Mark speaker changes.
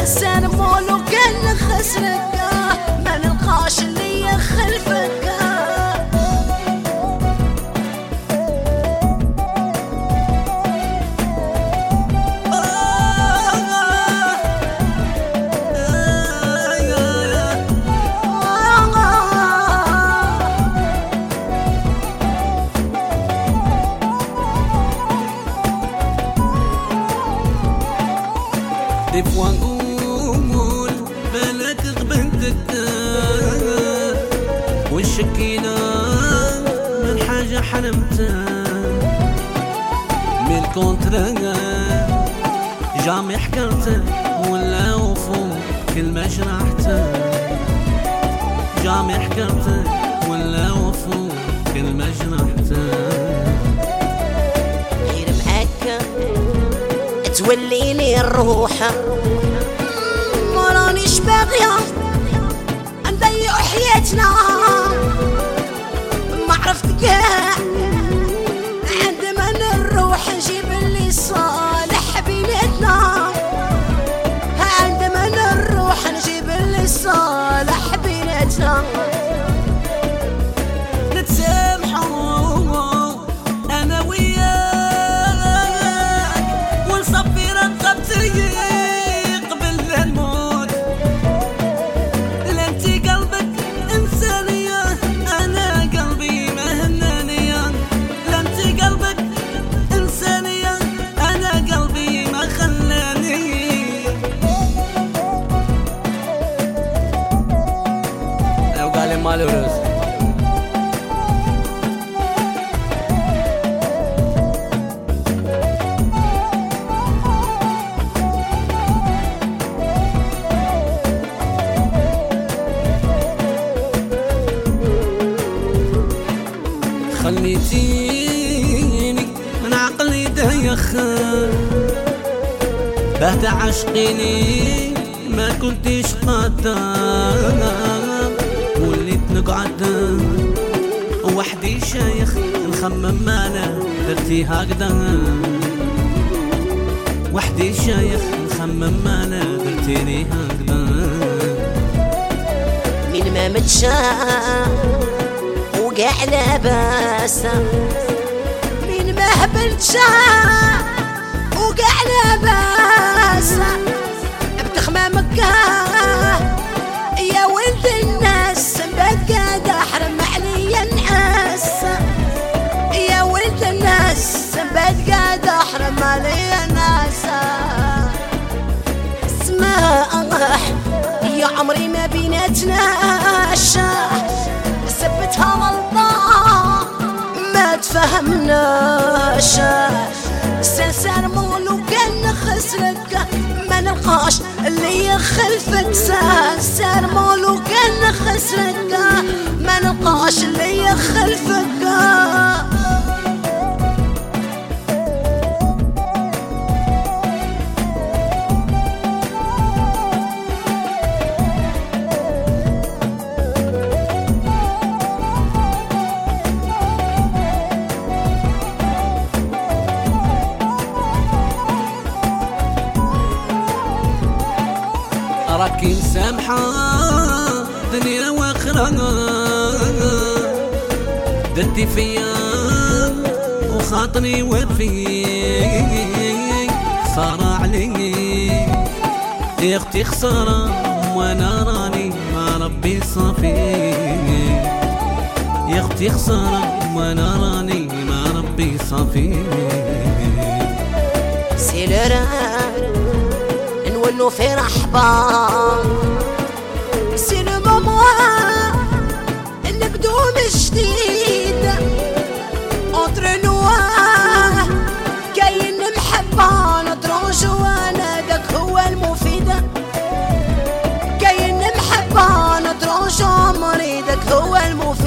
Speaker 1: حسن مولو كان خسرك. ما نلقاش اللي خلفك
Speaker 2: des points غبنتك والشكينا من حاجة حلمتها. من الكونترا جامي حكرت ولا وفو كل ما شرحت جامي حكرت ولا وفو كل ما شرحت
Speaker 1: غير معاك تولي لي الروح. ما رانيش باغية. نضيع No.
Speaker 2: رز خليتيني من عقلي بهت عشقيني ما كنتش قادر نقعد وحدي شايخ نخمم مالا درتي هكذا وحدي شايخ نخمم مالا درتيني هكذا
Speaker 1: من ما متشاء وقع لاباسة من ما هبلتشا وقع لاباسة ما بيناتناش سبتها والله ما تفهمناش سلسال مولو كان خسرك ما نلقاش اللي يخلفك. سلسال مولو كان خسرك ما نلقاش اللي يخلفك.
Speaker 2: راكي مسامحة دنيا وآخرة. درتي فيا وخاطري وفي. خسارة علي. يا أختي خسارة وأنا راني. مع ربي صافي. يا أختي خسارة وأنا راني. مع ربي صافي.
Speaker 1: سيلرا منه في رحبان. سينما موها اللي بدوم جديد. قطر نوا كاين محبان. ترونج أنا داك هو المفيد. كاين محبان. ترونج مريدك هو المفيد.